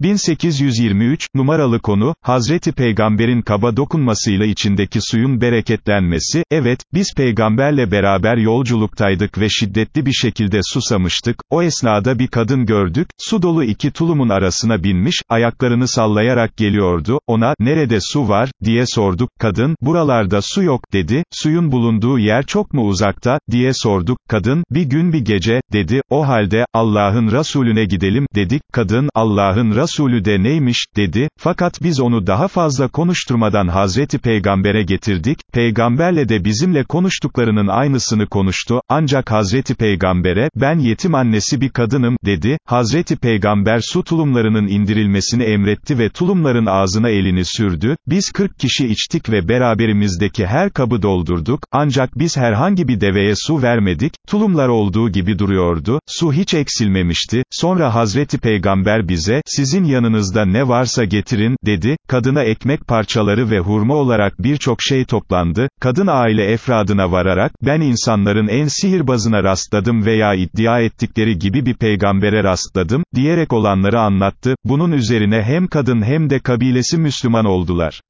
1823, numaralı konu, Hazreti Peygamber'in kaba dokunmasıyla içindeki suyun bereketlenmesi, evet, biz peygamberle beraber yolculuktaydık ve şiddetli bir şekilde susamıştık, o esnada bir kadın gördük, su dolu iki tulumun arasına binmiş, ayaklarını sallayarak geliyordu, ona, nerede su var, diye sorduk, kadın, buralarda su yok, dedi, suyun bulunduğu yer çok mu uzakta, diye sorduk, kadın, bir gün bir gece, dedi, o halde, Allah'ın Resulüne gidelim, dedik, kadın, Allah'ın Resulü, Resulü de neymiş, dedi, fakat biz onu daha fazla konuşturmadan Hazreti Peygamber'e getirdik, Peygamberle de bizimle konuştuklarının aynısını konuştu, ancak Hazreti Peygamber'e, ben yetim annesi bir kadınım, dedi, Hazreti Peygamber su tulumlarının indirilmesini emretti ve tulumların ağzına elini sürdü, biz 40 kişi içtik ve beraberimizdeki her kabı doldurduk, ancak biz herhangi bir deveye su vermedik, tulumlar olduğu gibi duruyordu, su hiç eksilmemişti, sonra Hazreti Peygamber bize, sizin sizin yanınızda ne varsa getirin, dedi, kadına ekmek parçaları ve hurma olarak birçok şey toplandı, kadın aile efradına vararak, ben insanların en sihirbazına rastladım veya iddia ettikleri gibi bir peygambere rastladım, diyerek olanları anlattı, bunun üzerine hem kadın hem de kabilesi Müslüman oldular.